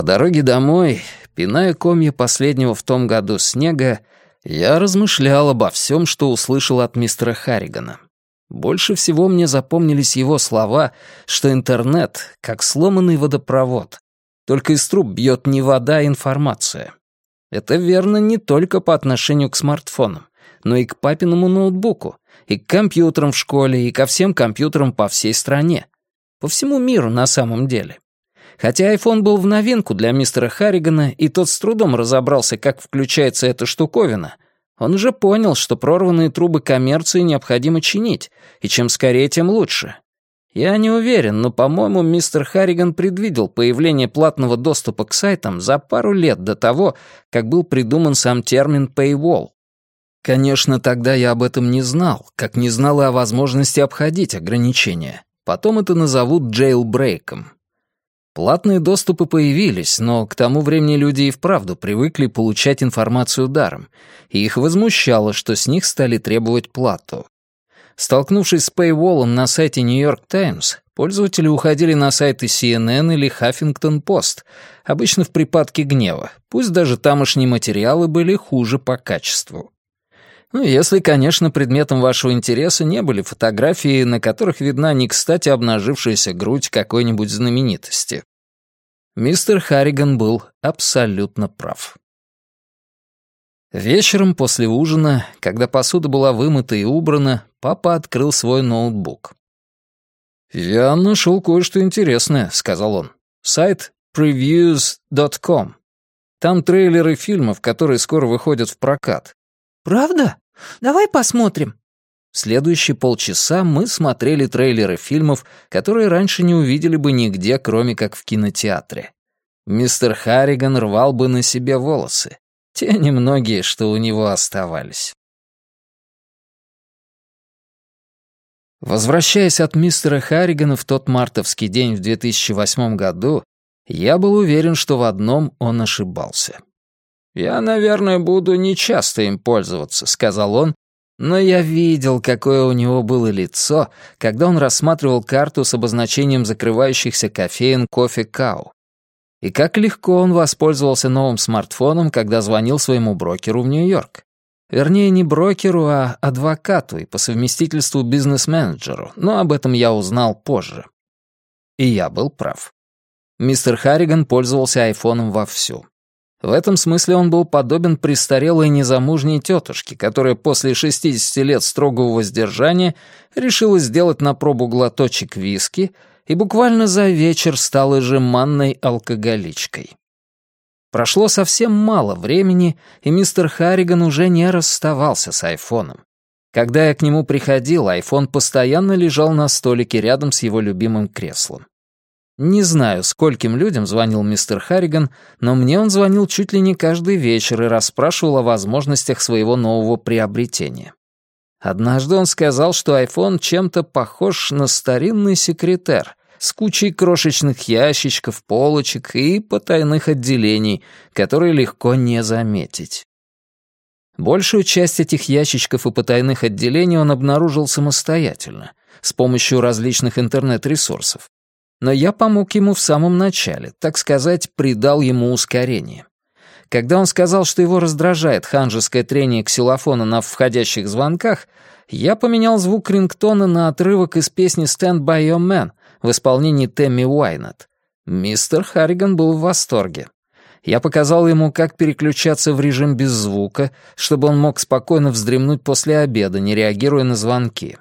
По дороге домой, пиная комья последнего в том году снега, я размышлял обо всем, что услышал от мистера Харригана. Больше всего мне запомнились его слова, что интернет — как сломанный водопровод. Только из труб бьет не вода, а информация. Это верно не только по отношению к смартфонам, но и к папиному ноутбуку, и к компьютерам в школе, и ко всем компьютерам по всей стране. По всему миру на самом деле. Хотя iPhone был в новинку для мистера Харригана, и тот с трудом разобрался, как включается эта штуковина, он уже понял, что прорванные трубы коммерции необходимо чинить, и чем скорее, тем лучше. Я не уверен, но, по-моему, мистер Харриган предвидел появление платного доступа к сайтам за пару лет до того, как был придуман сам термин «paywall». Конечно, тогда я об этом не знал, как не знал и о возможности обходить ограничения. Потом это назовут джейлбрейком. Платные доступы появились, но к тому времени люди и вправду привыкли получать информацию даром, и их возмущало, что с них стали требовать плату. Столкнувшись с Paywall на сайте New York Times, пользователи уходили на сайты CNN или Huffington Post, обычно в припадке гнева, пусть даже тамошние материалы были хуже по качеству. Ну, если, конечно, предметом вашего интереса не были фотографии, на которых видна не кстати обнажившаяся грудь какой-нибудь знаменитости. Мистер Харриган был абсолютно прав. Вечером после ужина, когда посуда была вымыта и убрана, папа открыл свой ноутбук. «Я нашел кое-что интересное», — сказал он. «Сайт previews.com. Там трейлеры фильмов, которые скоро выходят в прокат. «Правда? Давай посмотрим». В следующие полчаса мы смотрели трейлеры фильмов, которые раньше не увидели бы нигде, кроме как в кинотеатре. Мистер Харриган рвал бы на себе волосы. Те немногие, что у него оставались. Возвращаясь от мистера Харригана в тот мартовский день в 2008 году, я был уверен, что в одном он ошибался. «Я, наверное, буду нечасто им пользоваться», — сказал он, но я видел, какое у него было лицо, когда он рассматривал карту с обозначением закрывающихся кофеин кофе Кау. И как легко он воспользовался новым смартфоном, когда звонил своему брокеру в Нью-Йорк. Вернее, не брокеру, а адвокату и по совместительству бизнес-менеджеру, но об этом я узнал позже. И я был прав. Мистер Харриган пользовался айфоном вовсю. В этом смысле он был подобен престарелой незамужней тетушке, которая после 60 лет строгого воздержания решила сделать на пробу глоточек виски и буквально за вечер стала жеманной алкоголичкой. Прошло совсем мало времени, и мистер Харриган уже не расставался с айфоном. Когда я к нему приходил, айфон постоянно лежал на столике рядом с его любимым креслом. Не знаю, скольким людям звонил мистер Харриган, но мне он звонил чуть ли не каждый вечер и расспрашивал о возможностях своего нового приобретения. Однажды он сказал, что iPhone чем-то похож на старинный секретер с кучей крошечных ящичков, полочек и потайных отделений, которые легко не заметить. Большую часть этих ящичков и потайных отделений он обнаружил самостоятельно, с помощью различных интернет-ресурсов но я помог ему в самом начале, так сказать, придал ему ускорение. Когда он сказал, что его раздражает ханжеское трение ксилофона на входящих звонках, я поменял звук рингтона на отрывок из песни «Stand by your man» в исполнении Тэмми Уайнет. Мистер Харриган был в восторге. Я показал ему, как переключаться в режим без звука, чтобы он мог спокойно вздремнуть после обеда, не реагируя на звонки.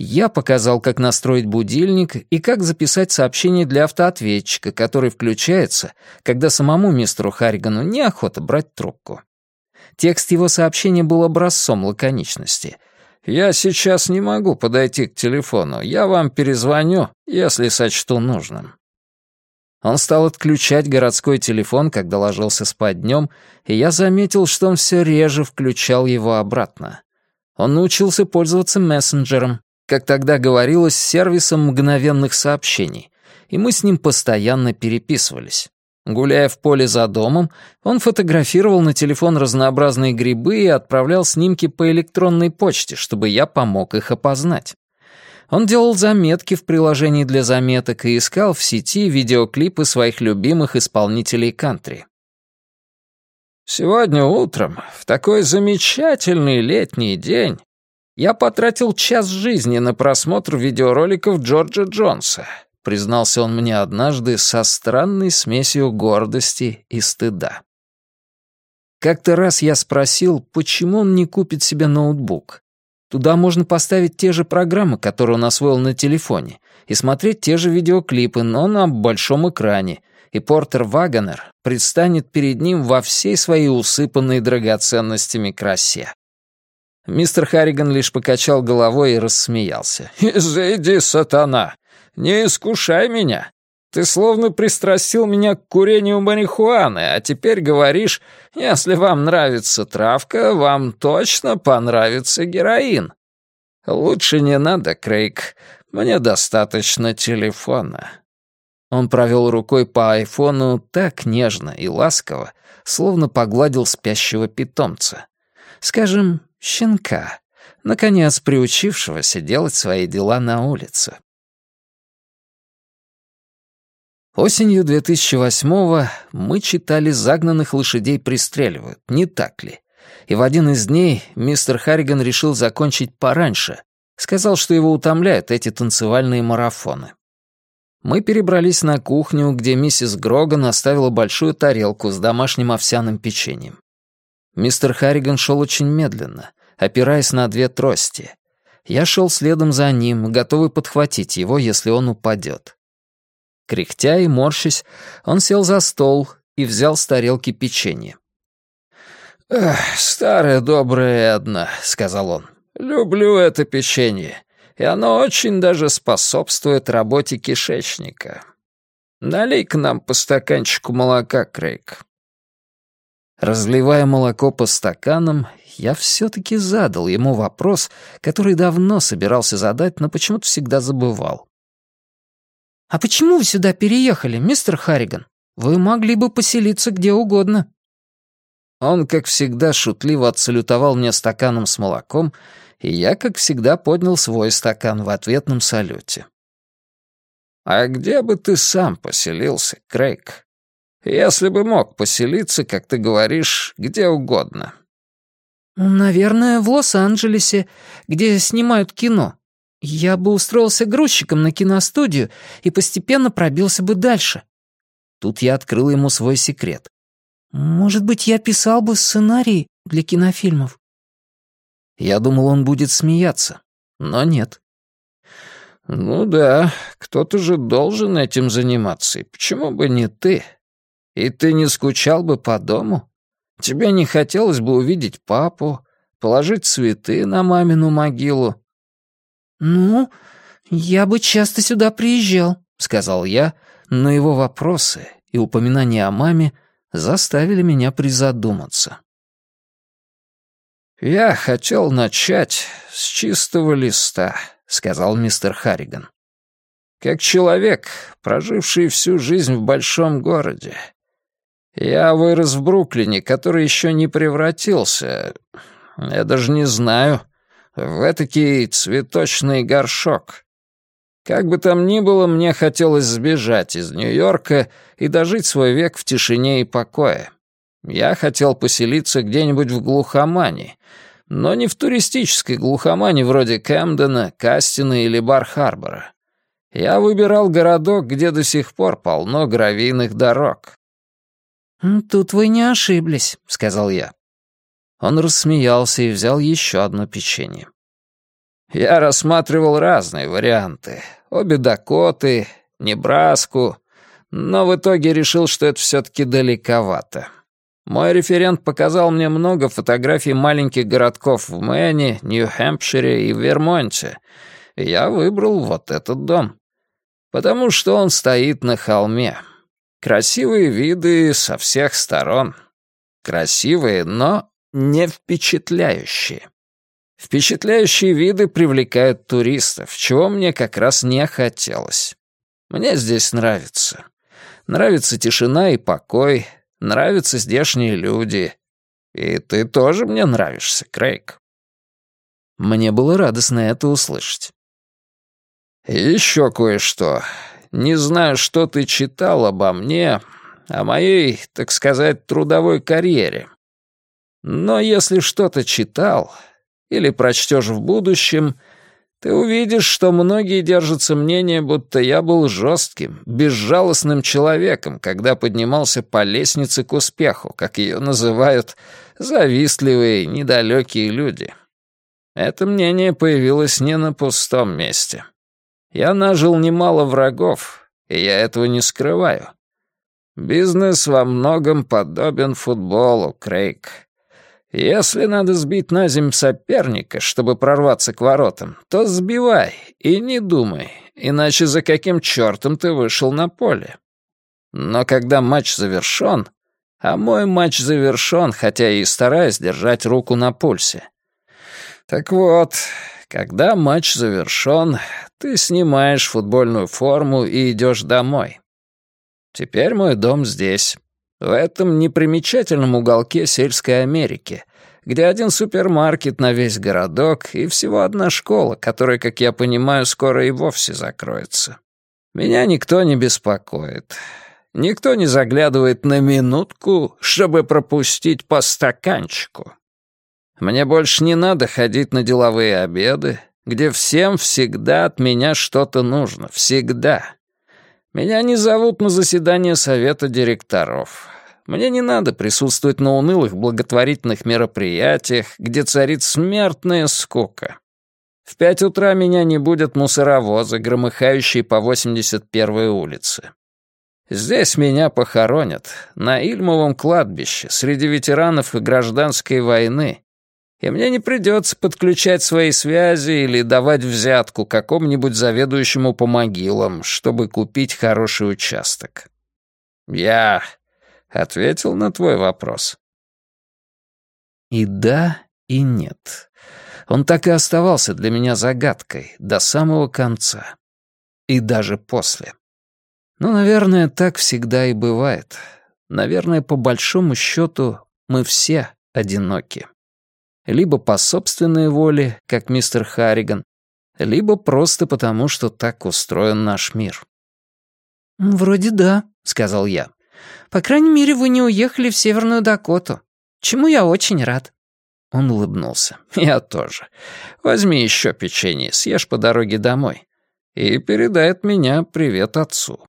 Я показал, как настроить будильник и как записать сообщение для автоответчика, который включается, когда самому мистеру Харригану неохота брать трубку. Текст его сообщения был образцом лаконичности. «Я сейчас не могу подойти к телефону. Я вам перезвоню, если сочту нужным». Он стал отключать городской телефон, когда ложился спать днем, и я заметил, что он все реже включал его обратно. Он научился пользоваться мессенджером, как тогда говорилось, сервисом мгновенных сообщений, и мы с ним постоянно переписывались. Гуляя в поле за домом, он фотографировал на телефон разнообразные грибы и отправлял снимки по электронной почте, чтобы я помог их опознать. Он делал заметки в приложении для заметок и искал в сети видеоклипы своих любимых исполнителей кантри. «Сегодня утром, в такой замечательный летний день, я потратил час жизни на просмотр видеороликов Джорджа Джонса», признался он мне однажды со странной смесью гордости и стыда. Как-то раз я спросил, почему он не купит себе ноутбук. Туда можно поставить те же программы, которые он освоил на телефоне, и смотреть те же видеоклипы, но на большом экране, и Портер Вагонер предстанет перед ним во всей своей усыпанной драгоценностями красе. Мистер Харриган лишь покачал головой и рассмеялся. «Изыди, сатана! Не искушай меня! Ты словно пристрастил меня к курению марихуаны, а теперь говоришь, если вам нравится травка, вам точно понравится героин. Лучше не надо, Крейг, мне достаточно телефона». Он провел рукой по айфону так нежно и ласково, словно погладил спящего питомца. Скажем, щенка, наконец приучившегося делать свои дела на улице. Осенью 2008-го мы читали «Загнанных лошадей пристреливают», не так ли? И в один из дней мистер Харриган решил закончить пораньше. Сказал, что его утомляют эти танцевальные марафоны. Мы перебрались на кухню, где миссис Гроган оставила большую тарелку с домашним овсяным печеньем. Мистер Харриган шел очень медленно, опираясь на две трости. Я шел следом за ним, готовый подхватить его, если он упадет. Кряхтя и морщась, он сел за стол и взял с тарелки печенье. «Эх, старая добрая Эдна», — сказал он. «Люблю это печенье, и оно очень даже способствует работе кишечника. Налей-ка нам по стаканчику молока, Крейг». Разливая молоко по стаканам, я все-таки задал ему вопрос, который давно собирался задать, но почему-то всегда забывал. «А почему вы сюда переехали, мистер Харриган? Вы могли бы поселиться где угодно». Он, как всегда, шутливо отсалютовал мне стаканом с молоком, и я, как всегда, поднял свой стакан в ответном салюте. «А где бы ты сам поселился, Крейг? Если бы мог поселиться, как ты говоришь, где угодно». «Наверное, в Лос-Анджелесе, где снимают кино. Я бы устроился грузчиком на киностудию и постепенно пробился бы дальше. Тут я открыл ему свой секрет. Может быть, я писал бы сценарий для кинофильмов. Я думал, он будет смеяться, но нет. «Ну да, кто-то же должен этим заниматься, и почему бы не ты? И ты не скучал бы по дому? Тебе не хотелось бы увидеть папу, положить цветы на мамину могилу, «Ну, я бы часто сюда приезжал», — сказал я, но его вопросы и упоминания о маме заставили меня призадуматься. «Я хотел начать с чистого листа», — сказал мистер Харриган. «Как человек, проживший всю жизнь в большом городе. Я вырос в Бруклине, который еще не превратился... Я даже не знаю, в этакий цветочный горшок. Как бы там ни было, мне хотелось сбежать из Нью-Йорка и дожить свой век в тишине и покое. Я хотел поселиться где-нибудь в глухомане, но не в туристической глухомане вроде Кэмдена, Кастина или Бар-Харбора. Я выбирал городок, где до сих пор полно гравийных дорог. «Тут вы не ошиблись», — сказал я. Он рассмеялся и взял еще одно печенье. Я рассматривал разные варианты. Обе Дакоты, Небраску, но в итоге решил, что это все-таки далековато. Мой референт показал мне много фотографий маленьких городков в Мэне, Нью-Хэмпшире и Вермонте. Я выбрал вот этот дом. Потому что он стоит на холме. Красивые виды со всех сторон. Красивые, но не впечатляющие. Впечатляющие виды привлекают туристов, чего мне как раз не хотелось. Мне здесь нравится. Нравится тишина и покой, нравятся здешние люди. И ты тоже мне нравишься, Крейг. Мне было радостно это услышать. еще кое-что. Не знаю, что ты читал обо мне, о моей, так сказать, трудовой карьере. Но если что-то читал или прочтешь в будущем, ты увидишь, что многие держатся мнения, будто я был жестким, безжалостным человеком, когда поднимался по лестнице к успеху, как ее называют завистливые, недалекие люди. Это мнение появилось не на пустом месте. Я нажил немало врагов, и я этого не скрываю. Бизнес во многом подобен футболу, Крейг. Если надо сбить на земь соперника, чтобы прорваться к воротам, то сбивай и не думай, иначе за каким чертом ты вышел на поле. Но когда матч завершен, а мой матч завершен, хотя и стараюсь держать руку на пульсе. Так вот, когда матч завершен, ты снимаешь футбольную форму и идешь домой. Теперь мой дом здесь, в этом непримечательном уголке сельской Америки, где один супермаркет на весь городок и всего одна школа, которая, как я понимаю, скоро и вовсе закроется. Меня никто не беспокоит. Никто не заглядывает на минутку, чтобы пропустить по стаканчику. Мне больше не надо ходить на деловые обеды, где всем всегда от меня что-то нужно. Всегда. Меня не зовут на заседание совета директоров. Мне не надо присутствовать на унылых благотворительных мероприятиях, где царит смертная скука. В пять утра меня не будет мусоровозы, громыхающие по 81-й улице. Здесь меня похоронят, на Ильмовом кладбище, среди ветеранов и гражданской войны, и мне не придется подключать свои связи или давать взятку какому-нибудь заведующему по могилам, чтобы купить хороший участок. Я ответил на твой вопрос. И да, и нет. Он так и оставался для меня загадкой до самого конца. И даже после. Но, наверное, так всегда и бывает. Наверное, по большому счету, мы все одиноки либо по собственной воле, как мистер Харриган, либо просто потому, что так устроен наш мир. «Вроде да», — сказал я. «По крайней мере, вы не уехали в Северную Дакоту, чему я очень рад». Он улыбнулся. «Я тоже. Возьми еще печенье, съешь по дороге домой. И передай от меня привет отцу».